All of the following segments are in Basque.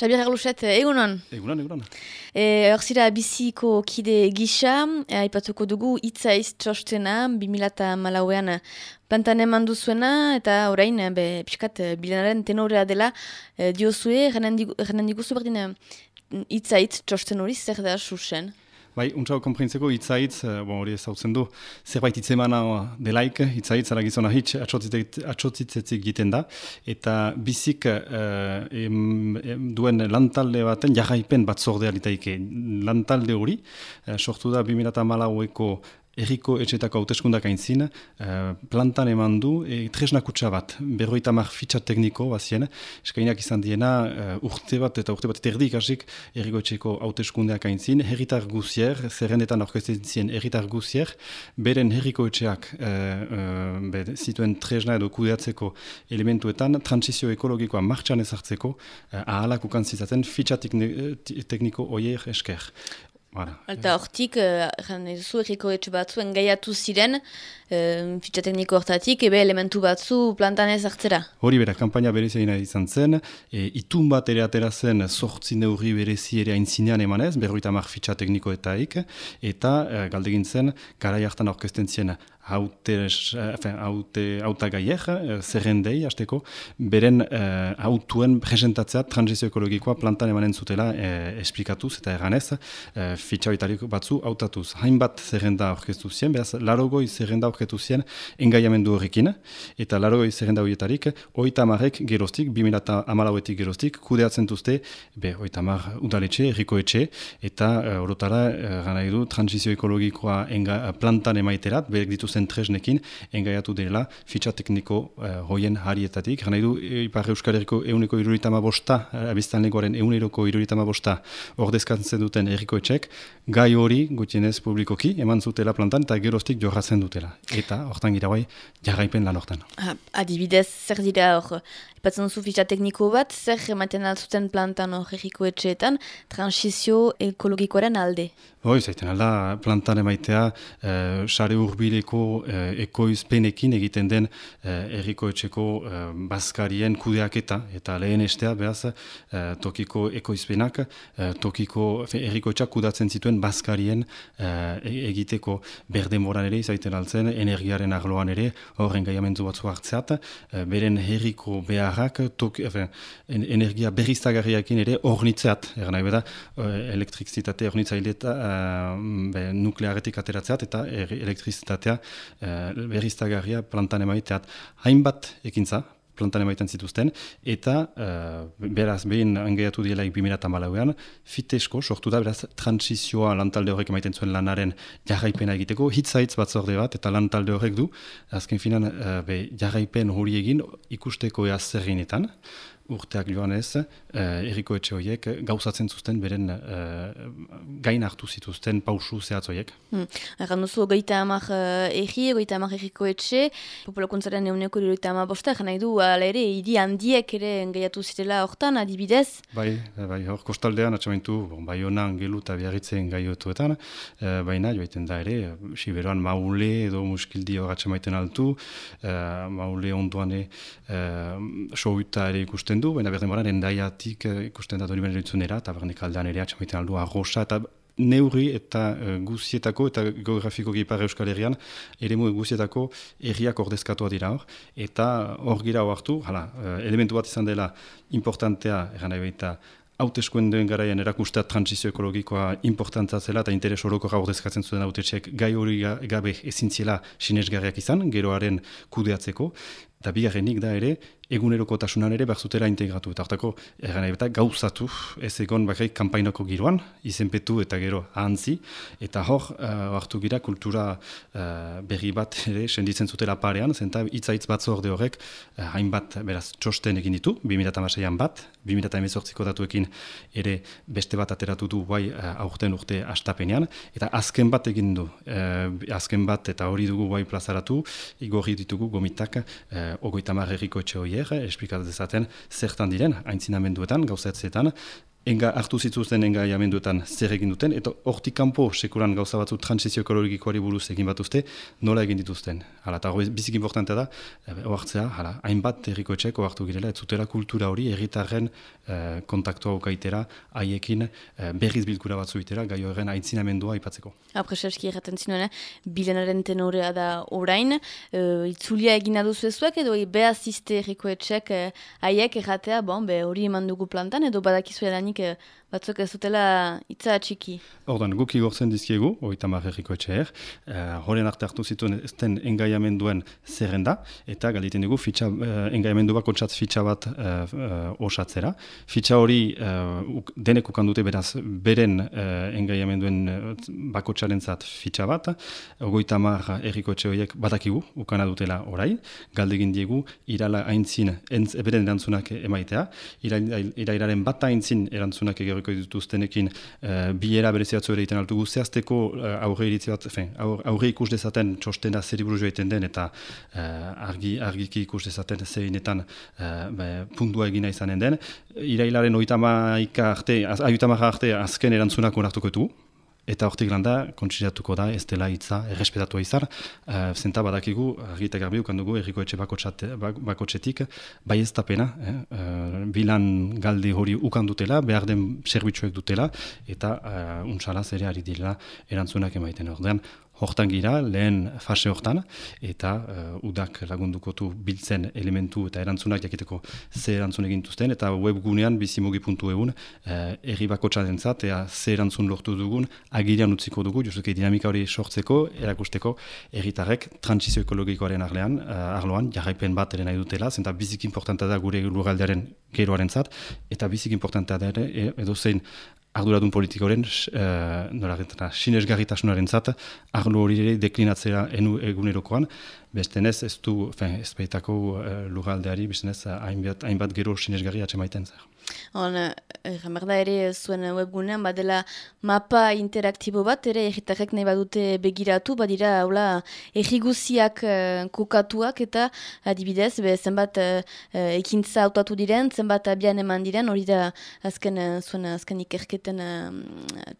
Xabier Erluset, egunon? Egunon, egunon. E, Horzira biziko kide gisa, e, aipatuko dugu itzaiz txostena, 2000 malauean plantan eman duzuena, eta orain, be, piskat, bilenaren tenorea dela, e, diozue, genen diguzu berdin, itzaitz txosten hori, zer da susen? Bai, untsa komprentzeko hitzaitz, uh, bon, hori ezautzen du, zerbait itzemana delaik, hitzaitz, ara gizona hitz, atxotzitzetzik egiten da, eta bizik uh, em, duen lantalde baten jarraipen bat litaike. Lantalde hori, uh, sortu da 2008ko erriko etxetako hauteskundak aintzin, uh, plantan eman du, e, tresnakutsa bat, berroita mar fitxa tekniko bazien, eskainak izan diena uh, urte bat eta urte bat terdik hasik erriko etxeko hauteskundeak aintzin, herritar guzier, zerrendetan orkesten zien herritar guzier, beren herriko etxeak uh, uh, zituen tresna edo kudeatzeko elementuetan, transizio ekologikoa martxan ezartzeko, uh, ahalak ukantzizaten fitxa tekniko oier esker. Alta hortik, uh, duzu, erriko etxe batzu engaiatu ziren, uh, fitxa tekniko hortatik, ebe elementu batzu plantan ez hartzera. Hori bera, kampaina bereziaina izan zen, e, itun bat ere atera zen sortzi neurri berezi ere aintzinean emanez, berroita mar fitxa teknikoetaik, eta uh, galdegin zen, gara jartan orkesten zien haute, haute, hauta gaier, eh, zerrendei, hasteko, beren autuen presentatzea transizio ekologikoa plantan emanen zutela uh, esplikatuz eta erganez, uh, fitxa batzu hautatuz. Hainbat zerrenda orkestu zien, behaz, larogoi zerrenda orkestu zien engaiamendu horrekin, eta larogoi zerrenda horietarik, oita marek gerostik, 2000 amalauetik gerostik, kudeatzen duzte, be, oita mar udaletxe, erriko etxe, eta uh, orotara, uh, gana edu, transizio ekologikoa enga, plantan emaiterat, berek dituzen zen tresnekin engaiatu dela fitxa tekniko uh, hoien harietatik. Gana du, Ipar Euskal Herriko euneko iruritama bosta, eh, abiztan legoaren euneroko iruritama bosta ordezkatzen duten erriko etxek, gai hori gutienez publikoki eman zutela plantan eta geroztik jorratzen dutela. Eta hortan gira bai, jarraipen lan hortan. Adibidez, zer dira hor, ipatzen duzu fitxa tekniko bat, zer ematen altzuten plantan hor erriko etxeetan, transizio ekologikoaren alde? Hoi, zaiten alda, plantan emaitea, uh, sare urbileko uh, ekoizpenekin egiten den uh, erriko etxeko uh, bazkarien kudeaketa, eta lehen estea, behaz, uh, tokiko ekoizpenak, uh, tokiko erriko etxak kudatzen zituen bazkarien uh, egiteko. Berde moran ere, zaiten altzen, energiaren arloan ere, horren gaiamentu batzu hartzeat, uh, beren herriko beharrak, tok, efe, energia berriztagarriakin ere ornitzeat, eran nahi beda, uh, elektrizitate ornitzaileta, be, nuklearetik ateratzeat eta er, elektrizitatea uh, berriztagarria plantan emaiteat. Hainbat ekintza, plantan emaiten zituzten, eta uh, beraz behin angeiatu dielaik 2008an, fitesko, sortu da, beraz, transizioa lantalde horrek emaiten zuen lanaren jarraipena egiteko, hitzaitz batzorde bat, eta lantalde horrek du, azken finan, uh, be, jarraipen hori egin ikusteko eaz zerrinetan, urteak joan ez, uh, erriko etxe horiek gauzatzen zuzten beren uh, gain hartu zituzten pausu zehatz horiek. Hmm. Erran duzu, goita amak uh, erri, goita amak erriko etxe, populakuntzaren euneko goita amak bosta, nahi du, ala ere, idi handiek ere engaiatu zitela hortan, adibidez? Bai, bai, hor kostaldean, atxamaitu, bon, bai honan gelu eta beharritzen gaiotuetan, uh, baina joaiten da ere, siberoan maule edo muskildi hor atxamaiten altu, uh, maule onduane uh, souta ere ikusten du, baina berdin moran, endaiatik uh, ikusten da dori beren ditzunera, eta bernik aldean ere atxamaiten aldu arroxa, eta neuri eta uh, guzietako, eta geografiko gipar euskal herrian, ere mu guzietako erriak ordezkatua dira hor, eta hor gira hartu, hala, uh, elementu bat izan dela importantea, eran nahi baita, hauteskuen garaian erakustea transizio ekologikoa importantza zela eta interes horoko gaurdezkatzen zuen hautetxeak gai hori gabe ezintziela sinesgarriak izan, geroaren kudeatzeko, eta bigarrenik da ere, eguneroko tasunan ere berzutera integratu. Eta hartako, ergan eta gauzatu ez egon bakarik kampainako giroan, izenpetu eta gero ahantzi, eta hor, uh, hartu gira kultura uh, berri bat ere, senditzen zutela parean, zenta itzaitz bat zorde horrek, uh, hainbat, beraz, txosten egin ditu, 2008an bat, 2008ko datuekin ere beste bat ateratu du bai uh, aurten urte astapenean, eta azken bat egin du, uh, azken bat eta hori dugu bai plazaratu, igorri ditugu gomitak, uh, ogoitamar erriko etxe horiek, esplikatzen dezaten zertan diren, aintzinamenduetan, gauzatzetan, enga hartu zituzten engaiamenduetan zer egin duten, eta hortik kanpo sekuran gauza batzu transizio ekologikoari buruz egin batuzte, nola egin dituzten. Hala, eta bizik importantea da, oartzea, hala, hainbat herriko etxek oartu girela, ez zutela kultura hori erritarren eh, kontaktua okaitera, haiekin eh, berriz bilkura batzu itera, gai horren aintzinamendua ipatzeko. Apresaski erraten zinuen, bilenaren tenorea da orain, uh, itzulia egin aduzu ezuek, edo behazizte herriko etxek haiek erratea, bon, be hori eman dugu plantan, edo badakizu chronique batzuk ez dutela itza txiki. Ordan, guk igortzen dizkiegu, hori tamar erriko etxeer, uh, horren arte hartu zituen ezten engaiamenduen zerrenda, eta galditen dugu fitxa, uh, engaiamendu bako txatz fitxa bat uh, osatzera. Fitxa hori uh, denek ukandute beraz beren uh, engaiamenduen uh, bako zat fitxa bat, hori tamar erriko etxe horiek badakigu, ukana dutela orai, galdegin diegu, irala haintzin, beren erantzunak emaitea, irailaren bat haintzin erantzunak egero etorriko dituztenekin uh, biera berezi batzu ere iten altugu zehazteko uh, aurre iritzi bat, fin, aurre ikus dezaten txostena zer iburu joa den eta uh, argi, argiki ikus dezaten zeinetan uh, puntua egina izanen den. Irailaren oitamaika arte, ayutamaja arte azken erantzunak onartuko du, Eta hortik landa, kontsidatuko da, ez dela hitza, errespetatu izar, uh, zenta badakigu, argita garbi ukandugu, erriko etxe bakotxetik, bai ez tapena, eh? uh, bilan galde hori ukandutela, behar den zerbitzuek dutela, eta uh, untsalaz ere ari dira erantzunak emaiten ordean, hortan gira, lehen fase hortan, eta uh, udak lagundukotu biltzen elementu eta erantzunak jakiteko ze erantzun egintuzten, eta webgunean bizimogi.eun uh, erri bako txadentzat, eta ze erantzun lortu dugun, agirian utziko dugu, justuke dinamika hori sortzeko, erakusteko, erritarrek transizio ekologikoaren arlean, uh, arloan, jarraipen bat ere nahi dutela, zenta bizik importanta da gure lurraldearen geroaren zat, eta bizik importanta da ere, edo zein arduradun politikoren uh, sinesgarritasunaren zat, arlo hori ere deklinatzea enu egunerokoan, bestenez ez du, ez baitako uh, lugaldeari, bestenez hainbat, hainbat gero sinesgarri atxemaiten zer. On, da ere zuen webgunean, badela mapa interaktibo bat, ere egitarrek nahi badute begiratu, badira haula egiguziak uh, kokatuak eta adibidez, be, zenbat uh, ekintza autatu diren, zenbat abian eman diren, hori da azken, uh, zuen azken ikerketen,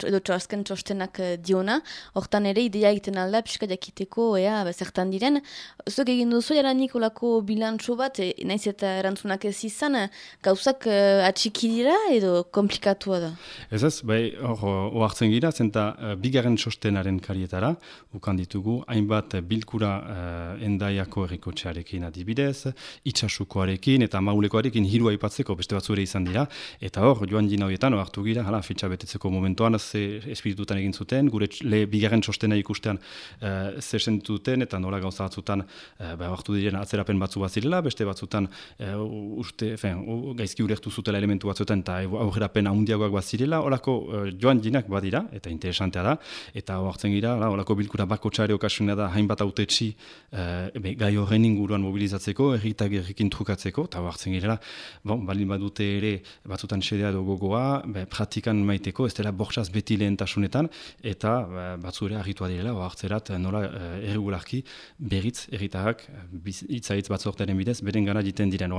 edo azken txostenak diona, hortan ere idea egiten alda, pixka jakiteko, ea, zertan diren. Zuk egin duzu, jara nikolako bilantxo bat, e, naiz eta erantzunak ez izan, gauzak uh, txiki dira edo komplikatua da? Ez ez, bai, hor, oartzen gira, zenta uh, bigarren sostenaren karietara, ukan ditugu, hainbat bilkura uh, endaiako errikotxearekin adibidez, itxasukoarekin eta maulekoarekin hiru aipatzeko beste batzure izan dira, eta hor, joan jina horietan, oartu gira, hala, fitxa betetzeko momentuan, ze espiritutan egin zuten, gure le bigarren sostena ikustean zer duten, eta nola gauza batzutan, uh, ba, diren atzerapen batzu bat zirela, beste batzutan, uh, uste, fen, gaizki urertu zutela elementu batzuetan eta aurrerapen handiagoak bat zirela, horako uh, joan jinak badira, eta interesantea da, eta horretzen gira, horako bilkura bako txare okasunea da, hainbat autetxi uh, gai horren inguruan mobilizatzeko, erritak errikin trukatzeko, eta horretzen gira, bon, balin badute ere batzutan xedea edo gogoa, be, pratikan maiteko, ez dela borxaz beti lehentasunetan, eta batzure argitua direla, horretzerat nola uh, erregularki berriz erritarrak, hitzaitz batzortaren bidez, beren gana diten diren.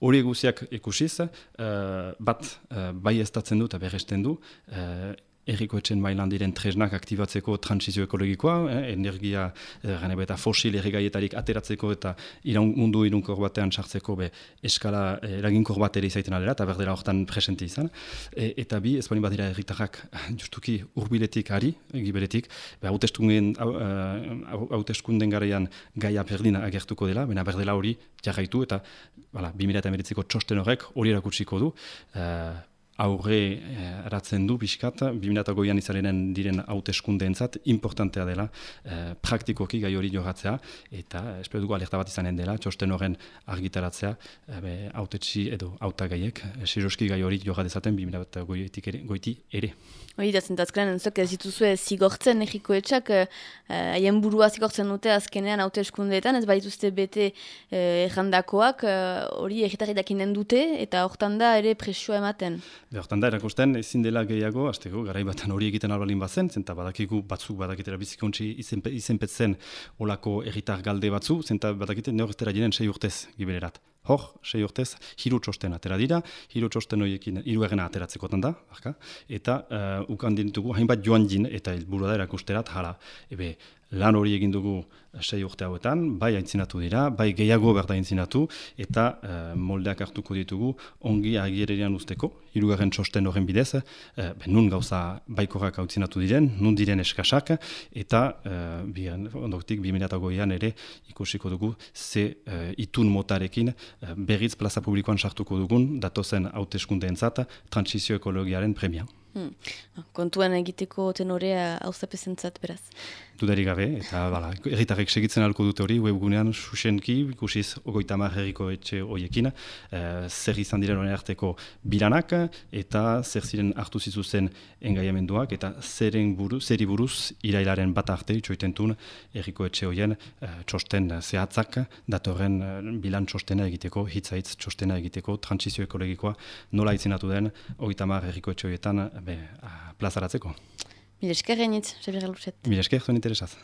Hori guziak ikusiz, uh, bat uh, bai ez du eta berresten du, uh, erriko etxen mailan diren tresnak aktibatzeko transizio ekologikoa, eh, energia eh, eta fosil erregaietarik ateratzeko eta iraun, mundu irunkor batean sartzeko be, eskala eh, eraginkor bat ere izaiten alera, eta berdera horretan presente izan. E, eta bi, ez badira erritarrak justuki urbiletik ari, giberetik, hauteskunden uh, garaian gaia berdina agertuko dela, bena berdela hori jarraitu, eta 2008ko txosten horrek hori erakutsiko du, uh, aurre eh, eratzen du biskat, 2008an izalenen diren hauteskunde entzat, importantea dela eh, praktikoki gai hori jogatzea, eta espero dugu alerta bat izanen dela, txosten horren argitaratzea, eh, hautetxi edo hautagaiek, eh, gai hori jogatezaten 2008 goiti ere. Hori da, zentazkaren, entzok ez dituzue zigortzen egiko etxak, eh, haien burua zigortzen dute azkenean haute eskundeetan, ez baituzte bete eh, errandakoak, hori eh, egitarri dakinen dute, eta hortan da ere presioa ematen. Hortan da, erakusten, ezin dela gehiago, azteko, batan hori egiten albalin bazen, zenta badakigu batzuk badakitera bizikontzi izenpetzen olako egitar galde batzu, zenta badakiten neorretera jenen sei urtez gibererat Hor, sei urtez, hiru txosten atera dira, hiru txosten horiekin hiru egena ateratzeko da, eta uh, ukan dintugu hainbat joan din, eta helburu da erakusterat, hala, ebe, lan hori egin dugu sei urte hauetan, bai aintzinatu dira, bai gehiago berda aintzinatu, eta e, moldeak hartuko ditugu ongi agiererian usteko, hirugarren txosten horren bidez, e, nun gauza baikorak aintzinatu diren, nun diren eskasak, eta e, bian, ondoktik, 2008an ere ikusiko dugu ze itun motarekin e, berriz plaza publikoan sartuko dugun, datozen hauteskunde entzat, transizio ekologiaren premia. Hmm. Kontuan egiteko tenorea hauzapezentzat beraz dudarik gabe, eta bala, erritarrek segitzen alko dute hori, webgunean susenki, ikusiz, ogoita herriko etxe horiekin, e, zer izan diren hori arteko bilanak, eta zer ziren hartu zizuzen engaiamenduak, eta zeren buru, zeri buruz irailaren bat arte, txoitentun, erriko etxe horien e, txosten zehatzak, datorren e, bilan txostena egiteko, hitzaitz txostena egiteko, transizio ekologikoa, nola itzinatu den, ogoita herriko etxe horietan, plazaratzeko. Mil esker gainitz, Xabier Mil esker, zuen interesaz.